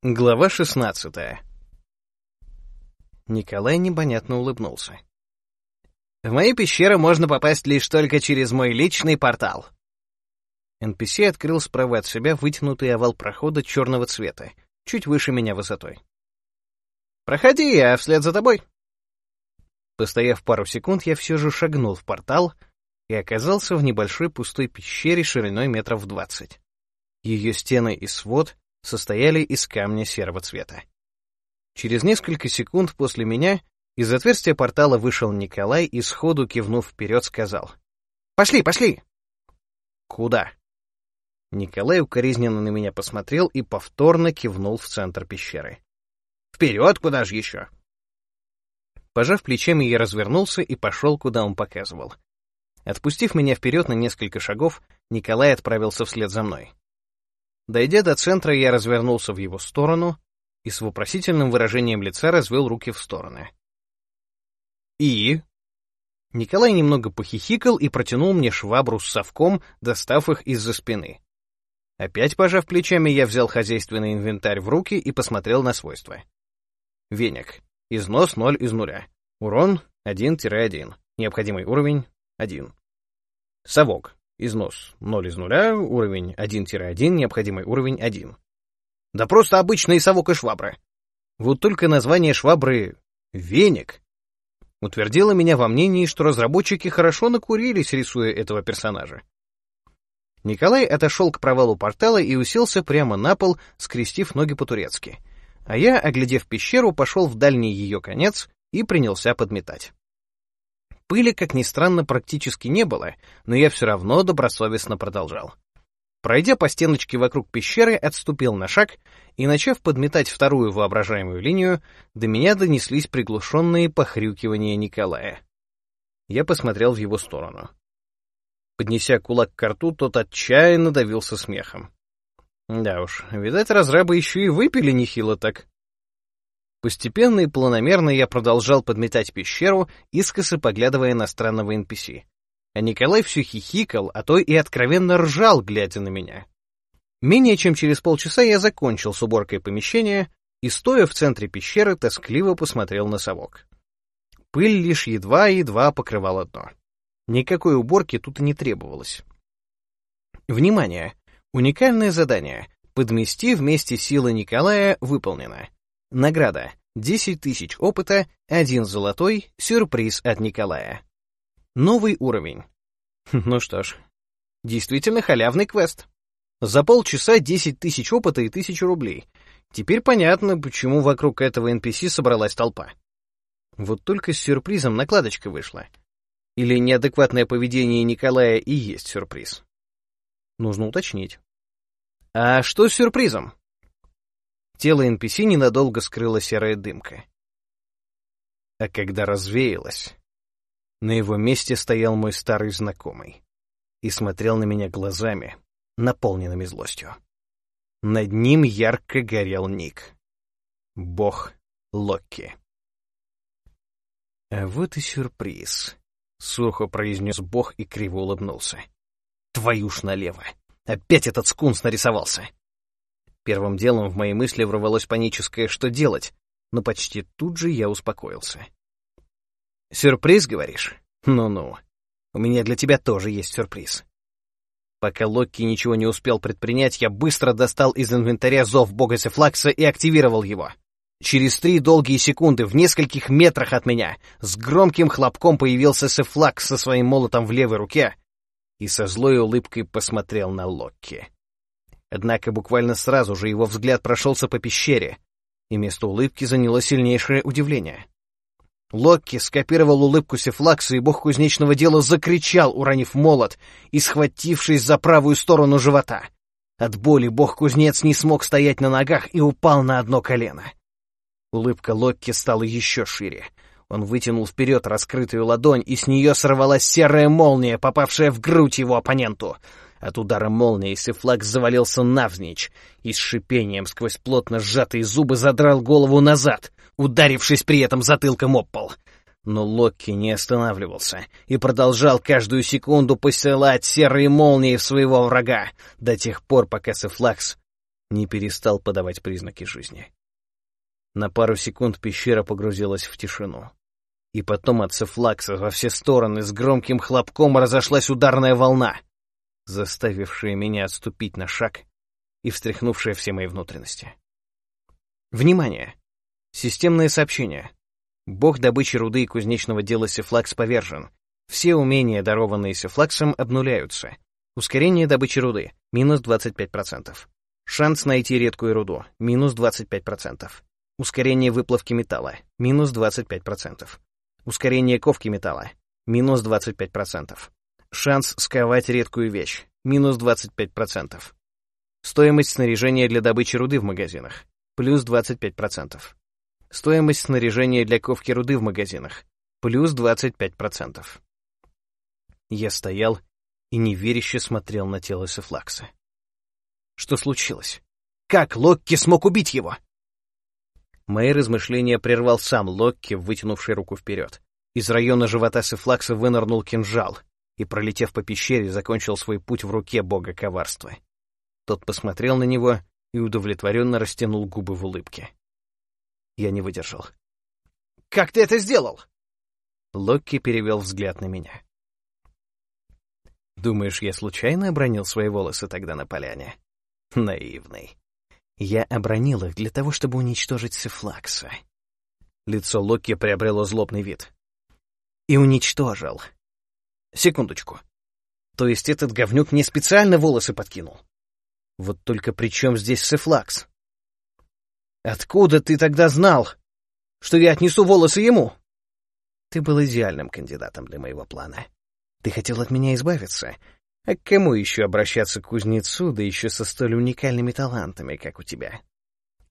Глава 16 Николай непонятно улыбнулся. «В мои пещеры можно попасть лишь только через мой личный портал». NPC открыл справа от себя вытянутый овал прохода черного цвета, чуть выше меня высотой. «Проходи, я вслед за тобой». Постояв пару секунд, я все же шагнул в портал и оказался в небольшой пустой пещере шириной метров двадцать. Ее стены и свод состояли из камня серого цвета. Через несколько секунд после меня из отверстия портала вышел Николай и сходу кивнув вперед сказал «Пошли, пошли!» «Куда?» Николай укоризненно на меня посмотрел и повторно кивнул в центр пещеры. «Вперед, куда же еще?» Пожав плечами, я развернулся и пошел, куда он показывал. Отпустив меня вперед на несколько шагов, Николай отправился вслед за мной. Дойдя до центра, я развернулся в его сторону и с вопросительным выражением лица развел руки в стороны. «И?» Николай немного похихикал и протянул мне швабру с совком, достав их из-за спины. Опять пожав плечами, я взял хозяйственный инвентарь в руки и посмотрел на свойства. Веник. Износ 0 из нуля. Урон 1-1. Необходимый уровень 1. Совок. Износ 0 из нуля, уровень 1-1, необходимый уровень 1. Да просто обычные совок и швабры. Вот только название швабры «Веник» утвердило меня во мнении, что разработчики хорошо накурились, рисуя этого персонажа. Николай отошел к провалу портала и уселся прямо на пол, скрестив ноги по-турецки. А я, оглядев пещеру, пошел в дальний ее конец и принялся подметать. Пыли, как ни странно, практически не было, но я все равно добросовестно продолжал. Пройдя по стеночке вокруг пещеры, отступил на шаг и, начав подметать вторую воображаемую линию, до меня донеслись приглушенные похрюкивания Николая. Я посмотрел в его сторону. Поднеся кулак к рту, тот отчаянно давился смехом. Да уж, видать, разрабы еще и выпили нехило так. Постепенно и планомерно я продолжал подметать пещеру, искоса поглядывая на странного NPC. А Николай все хихикал, а то и откровенно ржал, глядя на меня. Менее чем через полчаса я закончил с уборкой помещения и, стоя в центре пещеры, тоскливо посмотрел на совок. Пыль лишь едва-едва покрывала дно. Никакой уборки тут и не требовалось. Внимание! Уникальное задание «Подмести вместе силы Николая» выполнено. Награда. 10 тысяч опыта, один золотой, сюрприз от Николая. Новый уровень. Ну что ж, действительно халявный квест. За полчаса 10 тысяч опыта и 1000 рублей. Теперь понятно, почему вокруг этого NPC собралась толпа. Вот только с сюрпризом накладочка вышла. Или неадекватное поведение Николая и есть сюрприз. Нужно уточнить. А что с сюрпризом? Тело NPC ненадолго скрыла серая дымка. А когда развеялась, на его месте стоял мой старый знакомый и смотрел на меня глазами, наполненными злостью. Над ним ярко горел ник. Бог Локки. «А вот и сюрприз», — сухо произнес Бог и криво улыбнулся. «Твою ж налево! Опять этот скунс нарисовался!» Первым делом в мои мысли ворвалось паническое «что делать?», но почти тут же я успокоился. «Сюрприз, говоришь? Ну-ну. У меня для тебя тоже есть сюрприз». Пока Локки ничего не успел предпринять, я быстро достал из инвентаря зов бога Сефлакса и активировал его. Через три долгие секунды в нескольких метрах от меня с громким хлопком появился Сефлакс со своим молотом в левой руке и со злой улыбкой посмотрел на Локки. Однако буквально сразу же его взгляд прошелся по пещере, и место улыбки заняло сильнейшее удивление. Локки скопировал улыбку Сефлакса, и бог кузнечного дела закричал, уронив молот и схватившись за правую сторону живота. От боли бог-кузнец не смог стоять на ногах и упал на одно колено. Улыбка Локки стала еще шире. Он вытянул вперед раскрытую ладонь, и с нее сорвалась серая молния, попавшая в грудь его оппоненту — от удара молнии Сифлакс завалился навзничь и с шипением сквозь плотно сжатые зубы задрал голову назад, ударившись при этом затылком об пол. Но Локки не останавливался и продолжал каждую секунду посылать серые молнии в своего врага до тех пор, пока Сифлакс не перестал подавать признаки жизни. На пару секунд пещера погрузилась в тишину. И потом от цефлакса во все стороны с громким хлопком разошлась ударная волна, заставившая меня отступить на шаг и встряхнувшая все мои внутренности. Внимание! Системное сообщение. Бог добычи руды и кузнечного дела Сефлакс повержен. Все умения, дарованные Сефлаксом, обнуляются. Ускорение добычи руды — минус 25%. Шанс найти редкую руду — минус 25%. Ускорение выплавки металла — минус 25%. Ускорение ковки металла — минус 25%. Шанс сковать редкую вещь — минус 25%. Стоимость снаряжения для добычи руды в магазинах — плюс 25%. Стоимость снаряжения для ковки руды в магазинах — плюс 25%. Я стоял и неверяще смотрел на тело Сефлакса. Что случилось? Как Локки смог убить его? Мои размышления прервал сам Локки, вытянувший руку вперед. Из района живота Сефлакса вынырнул кинжал и, пролетев по пещере, закончил свой путь в руке бога коварства. Тот посмотрел на него и удовлетворенно растянул губы в улыбке. Я не выдержал. «Как ты это сделал?» Локки перевел взгляд на меня. «Думаешь, я случайно обронил свои волосы тогда на поляне?» Наивный. Я обронил их для того, чтобы уничтожить Сефлакса. Лицо Локи приобрело злобный вид. И уничтожил. Секундочку. То есть этот говнюк мне специально волосы подкинул? Вот только при чем здесь Сефлакс? Откуда ты тогда знал, что я отнесу волосы ему? Ты был идеальным кандидатом для моего плана. Ты хотел от меня избавиться, а к кому еще обращаться к кузнецу, да еще со столь уникальными талантами, как у тебя?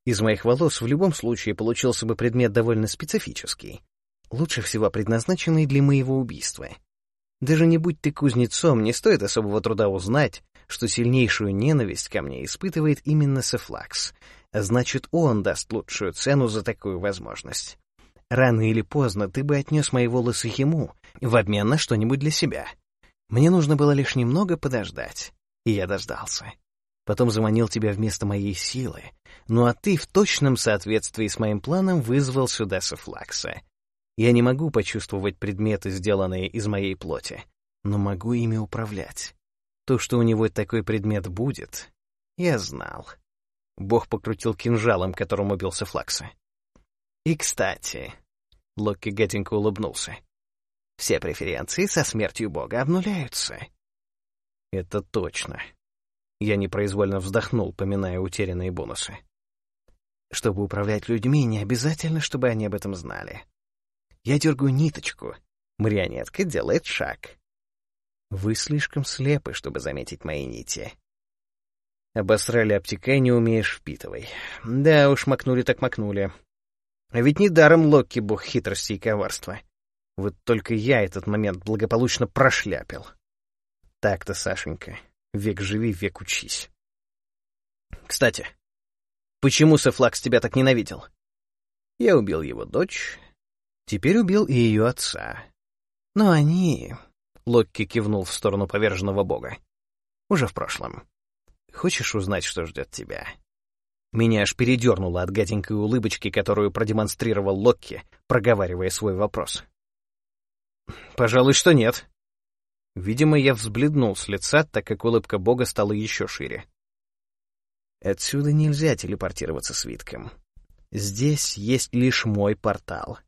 Из моих волос в любом случае получился бы предмет довольно специфический, лучше всего предназначенный для моего убийства. Даже не будь ты кузнецом, не стоит особого труда узнать, что сильнейшую ненависть ко мне испытывает именно Сефлакс, значит, он даст лучшую цену за такую возможность. Рано или поздно ты бы отнес мои волосы ему в обмен на что-нибудь для себя. Мне нужно было лишь немного подождать, и я дождался. Потом заманил тебя вместо моей силы, ну а ты в точном соответствии с моим планом вызвал сюда Софлакса. Я не могу почувствовать предметы, сделанные из моей плоти, но могу ими управлять. То, что у него такой предмет будет, я знал. Бог покрутил кинжалом, которым убил Софлакса. И, кстати, Локки гаденько улыбнулся. Все преференции со смертью Бога обнуляются. Это точно. Я непроизвольно вздохнул, поминая утерянные бонусы. Чтобы управлять людьми, не обязательно, чтобы они об этом знали. Я дергаю ниточку. Марионетка делает шаг. Вы слишком слепы, чтобы заметить мои нити. Обосрали обтекай, не умеешь впитывай. Да уж, макнули так макнули. А ведь недаром Локки бог хитрости и коварства. Вот только я этот момент благополучно прошляпил. Так-то, Сашенька, век живи, век учись. Кстати, почему Сефлакс тебя так ненавидел? Я убил его дочь, теперь убил и ее отца. Но они... Локки кивнул в сторону поверженного бога. Уже в прошлом. Хочешь узнать, что ждет тебя? Меня аж передернуло от гаденькой улыбочки, которую продемонстрировал Локки, проговаривая свой вопрос. Пожалуй, что нет. Видимо, я взбледнул с лица, так как улыбка бога стала еще шире. Отсюда нельзя телепортироваться свитком. Здесь есть лишь мой портал.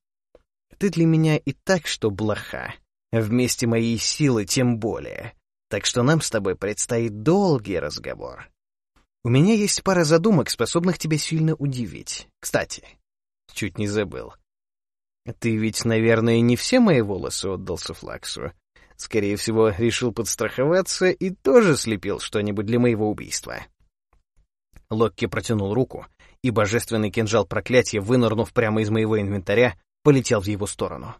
Ты для меня и так что блоха, вместе моей силы тем более. Так что нам с тобой предстоит долгий разговор. У меня есть пара задумок, способных тебя сильно удивить. Кстати, чуть не забыл. Ты ведь, наверное, не все мои волосы отдал Суфлаксу. Скорее всего, решил подстраховаться и тоже слепил что-нибудь для моего убийства. Локки протянул руку, и божественный кинжал проклятия, вынырнув прямо из моего инвентаря, полетел в его сторону.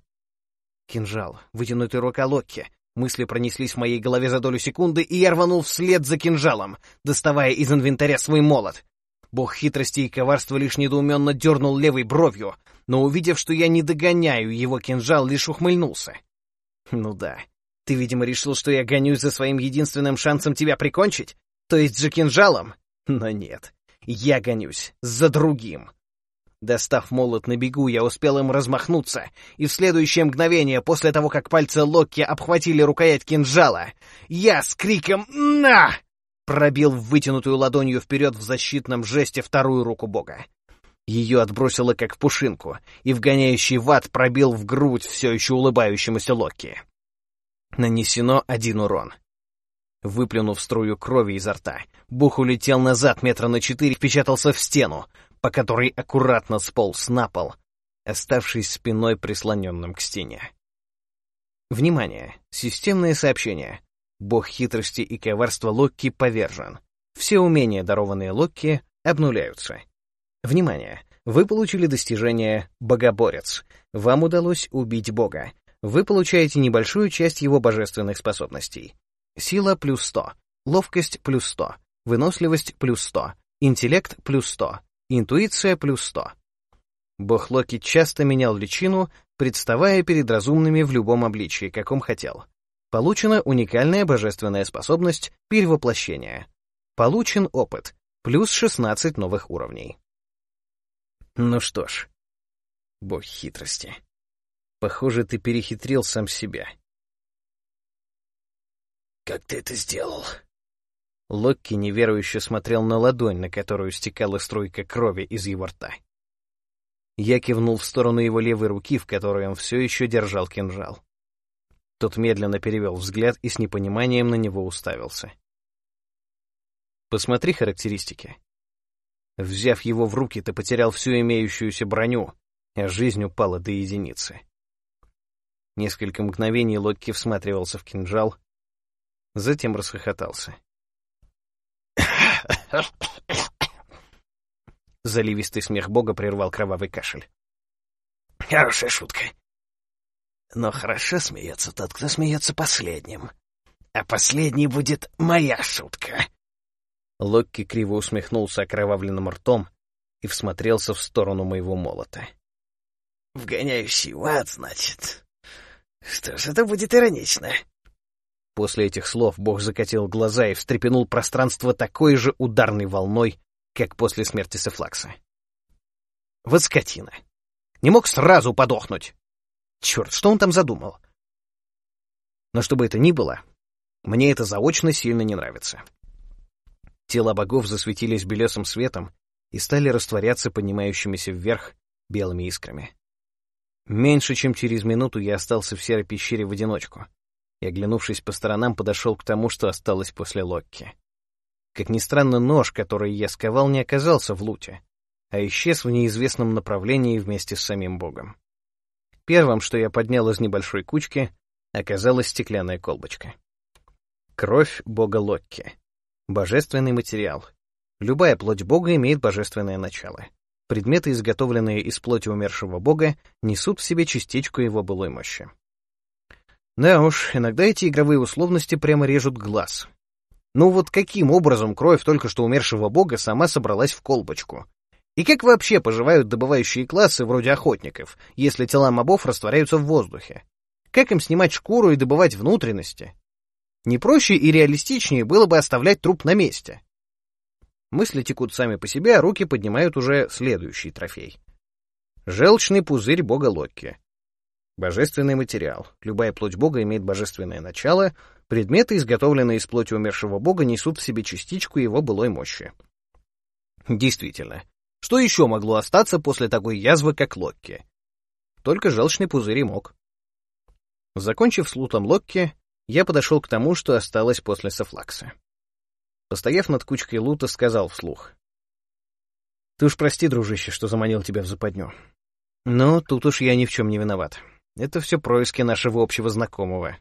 Кинжал, вытянутый рука Локки. Мысли пронеслись в моей голове за долю секунды, и я рванул вслед за кинжалом, доставая из инвентаря свой молот. Бог хитрости и коварства лишь недоуменно дернул левой бровью, но, увидев, что я не догоняю его кинжал, лишь ухмыльнулся. «Ну да, ты, видимо, решил, что я гонюсь за своим единственным шансом тебя прикончить? То есть за кинжалом? Но нет. Я гонюсь за другим. Достав молот на бегу, я успел им размахнуться, и в следующее мгновение, после того, как пальцы Локки обхватили рукоять кинжала, я с криком «На!» пробил вытянутую ладонью вперед в защитном жесте вторую руку бога. Ее отбросило как пушинку, и вгоняющий ват пробил в грудь все еще улыбающемуся Локки. Нанесено один урон. Выплюнув струю крови изо рта, Бух улетел назад метра на четыре, впечатался в стену, по которой аккуратно сполз на пол, оставшись спиной прислоненным к стене. Внимание! Системное сообщение. Бог хитрости и коварства Локки повержен. Все умения, дарованные Локки, обнуляются. Внимание! Вы получили достижение «Богоборец». Вам удалось убить Бога. Вы получаете небольшую часть его божественных способностей. Сила плюс 100, ловкость плюс 100, выносливость плюс 100, интеллект плюс 100, Интуиция плюс 100. Бог Локи часто менял личину, представая перед разумными в любом обличии, каком хотел. Получена уникальная божественная способность перевоплощения. Получен опыт, плюс 16 новых уровней. Ну что ж, бог хитрости. Похоже, ты перехитрил сам себя. «Как ты это сделал?» Локки неверующе смотрел на ладонь, на которую стекала струйка крови из его рта. Я кивнул в сторону его левой руки, в которой он все еще держал кинжал. Тот медленно перевел взгляд и с непониманием на него уставился. «Посмотри характеристики. Взяв его в руки, ты потерял всю имеющуюся броню, а жизнь упала до единицы». Несколько мгновений Локки всматривался в кинжал, затем расхохотался. Заливистый смех бога прервал кровавый кашель. Хорошая шутка. Но хорошо смеется тот, кто смеется последним. А последней будет моя шутка. Локки криво усмехнулся окровавленным ртом и всмотрелся в сторону моего молота. «Вгоняющий в ад, значит. Что ж, это будет иронично. После этих слов бог закатил глаза и встрепенул пространство такой же ударной волной, как после смерти Сефлакса. Вот скотина. Не мог сразу подохнуть. Черт, что он там задумал? Но что бы это ни было, мне это заочно сильно не нравится. Тела богов засветились белесым светом и стали растворяться поднимающимися вверх белыми искрами. Меньше чем через минуту я остался в серой пещере в одиночку — и, оглянувшись по сторонам, подошел к тому, что осталось после Локки. Как ни странно, нож, который я сковал, не оказался в луте, а исчез в неизвестном направлении вместе с самим богом. Первым, что я поднял из небольшой кучки, оказалась стеклянная колбочка. Кровь бога Локки. Божественный материал. Любая плоть бога имеет божественное начало. Предметы, изготовленные из плоти умершего бога, несут в себе частичку его былой мощи. Да уж, иногда эти игровые условности прямо режут глаз. Ну вот каким образом кровь только что умершего бога сама собралась в колбочку? И как вообще поживают добывающие классы вроде охотников, если тела мобов растворяются в воздухе? Как им снимать шкуру и добывать внутренности? Не проще и реалистичнее было бы оставлять труп на месте. Мысли текут сами по себе, а руки поднимают уже следующий трофей. Желчный пузырь бога Локки. Божественный материал. Любая плоть Бога имеет божественное начало. Предметы, изготовленные из плоти умершего Бога, несут в себе частичку его былой мощи. Действительно, что еще могло остаться после такой язвы, как Локки? Только желчный пузырь и мог. Закончив с лутом Локки, я подошел к тому, что осталось после Софлакса. Постояв над кучкой лута, сказал вслух. «Ты уж прости, дружище, что заманил тебя в западню. Но тут уж я ни в чем не виноват. Это все происки нашего общего знакомого.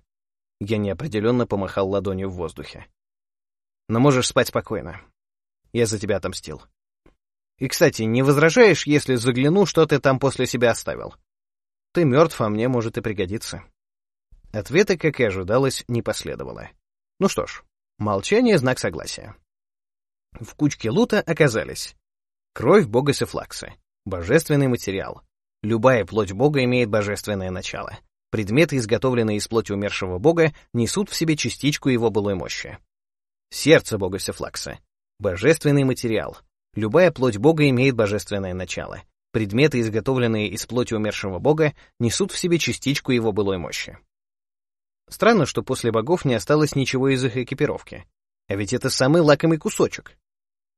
Я неопределенно помахал ладонью в воздухе. Но можешь спать спокойно. Я за тебя отомстил. И, кстати, не возражаешь, если загляну, что ты там после себя оставил? Ты мертв, а мне может и пригодиться. Ответа, как и ожидалось, не последовало. Ну что ж, молчание — знак согласия. В кучке лута оказались кровь бога Сефлакса, божественный материал, Любая плоть Бога имеет божественное начало. Предметы, изготовленные из плоти умершего Бога, несут в себе частичку его былой мощи. Сердце Бога Сефлакса. Божественный материал. Любая плоть Бога имеет божественное начало. Предметы, изготовленные из плоти умершего Бога, несут в себе частичку его былой мощи. Странно, что после богов не осталось ничего из их экипировки. А ведь это самый лакомый кусочек.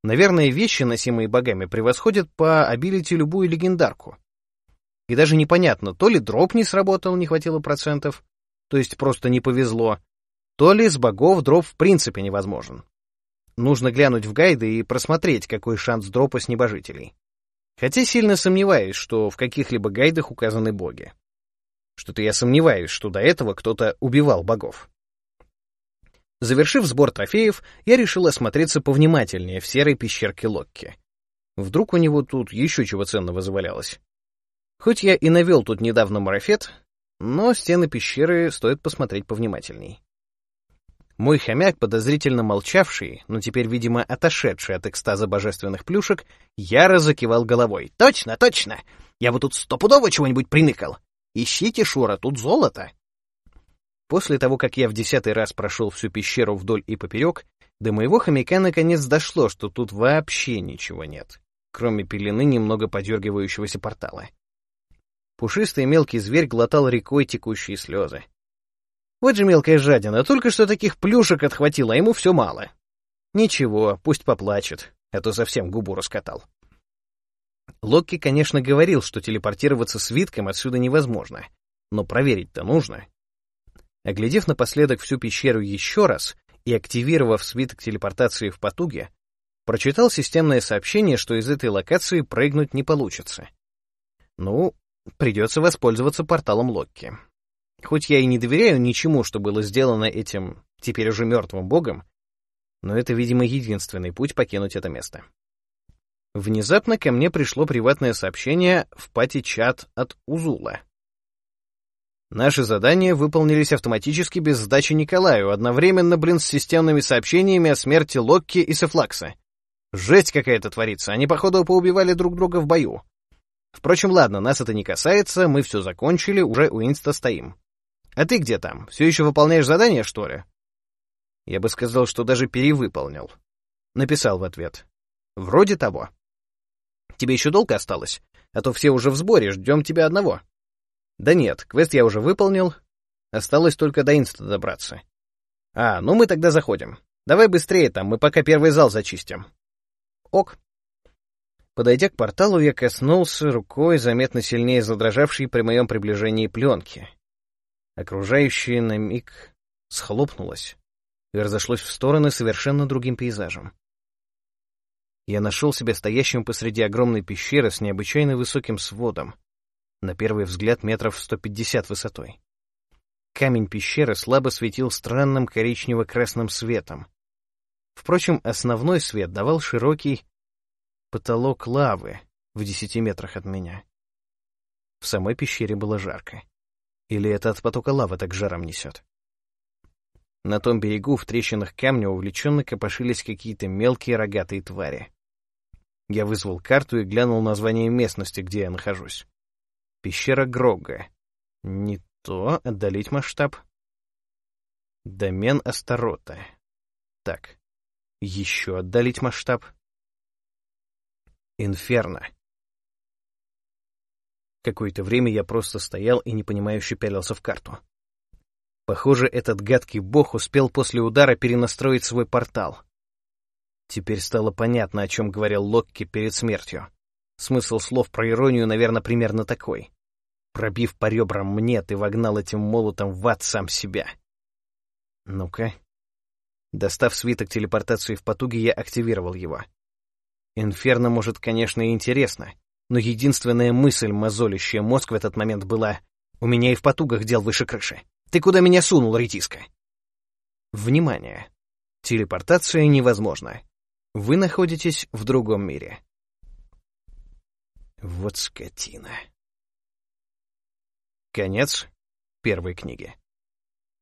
Наверное, вещи, носимые богами, превосходят по обилити любую легендарку. И даже непонятно, то ли дроп не сработал, не хватило процентов, то есть просто не повезло, то ли с богов дроп в принципе невозможен. Нужно глянуть в гайды и просмотреть, какой шанс дропа с небожителей. Хотя сильно сомневаюсь, что в каких-либо гайдах указаны боги. Что-то я сомневаюсь, что до этого кто-то убивал богов. Завершив сбор трофеев, я решил осмотреться повнимательнее в серой пещерке Локки. Вдруг у него тут еще чего ценного завалялось. Хоть я и навел тут недавно марафет, но стены пещеры стоит посмотреть повнимательней. Мой хомяк, подозрительно молчавший, но теперь, видимо, отошедший от экстаза божественных плюшек, яро закивал головой. «Точно, точно! Я бы тут стопудово чего-нибудь приныкал! Ищите, Шура, тут золото!» После того, как я в десятый раз прошел всю пещеру вдоль и поперек, до моего хомяка наконец дошло, что тут вообще ничего нет, кроме пелены немного подергивающегося портала. Пушистый мелкий зверь глотал рекой текущие слезы. Вот же мелкая жадина, только что таких плюшек отхватила, а ему все мало. Ничего, пусть поплачет, а то совсем губу раскатал. Локки, конечно, говорил, что телепортироваться свитком отсюда невозможно, но проверить-то нужно. Оглядев напоследок всю пещеру еще раз и активировав свиток телепортации в потуге, прочитал системное сообщение, что из этой локации прыгнуть не получится. Ну, придется воспользоваться порталом Локки. Хоть я и не доверяю ничему, что было сделано этим теперь уже мертвым богом, но это, видимо, единственный путь покинуть это место. Внезапно ко мне пришло приватное сообщение в пати-чат от Узула. Наши задания выполнились автоматически без сдачи Николаю, одновременно, блин, с системными сообщениями о смерти Локки и Сефлакса. Жесть какая-то творится, они, походу, поубивали друг друга в бою. Впрочем, ладно, нас это не касается, мы все закончили, уже у Инста стоим. А ты где там? Все еще выполняешь задание, что ли? Я бы сказал, что даже перевыполнил. Написал в ответ. Вроде того. Тебе еще долго осталось? А то все уже в сборе, ждем тебя одного. Да нет, квест я уже выполнил. Осталось только до инста добраться. А, ну мы тогда заходим. Давай быстрее там, мы пока первый зал зачистим. Ок. Подойдя к порталу, я коснулся рукой заметно сильнее задрожавшей при моем приближении пленки. Окружающее на миг схлопнулось и разошлось в стороны совершенно другим пейзажем. Я нашел себя стоящим посреди огромной пещеры с необычайно высоким сводом, на первый взгляд метров 150 высотой. Камень пещеры слабо светил странным коричнево-красным светом. Впрочем, основной свет давал широкий потолок лавы в десяти метрах от меня. В самой пещере было жарко. Или это от потока лавы так жаром несет? На том берегу в трещинах камня увлеченно копошились какие-то мелкие рогатые твари. Я вызвал карту и глянул название местности, где я нахожусь. Пещера Грога. Не то, отдалить масштаб. Домен Астарота. Так, еще отдалить масштаб. Инферно. Какое-то время я просто стоял и непонимающе пялился в карту. Похоже, этот гадкий бог успел после удара перенастроить свой портал. Теперь стало понятно, о чем говорил Локки перед смертью. Смысл слов про иронию, наверное, примерно такой. Пробив по ребрам мне, ты вогнал этим молотом в ад сам себя. Ну-ка. Достав свиток телепортации в потуге, я активировал его. Инферно, может, конечно, и интересно, но единственная мысль, мозолящая мозг в этот момент была «У меня и в потугах дел выше крыши. Ты куда меня сунул, ретиска?» Внимание! Телепортация невозможна. Вы находитесь в другом мире. Вот скотина. Конец первой книги.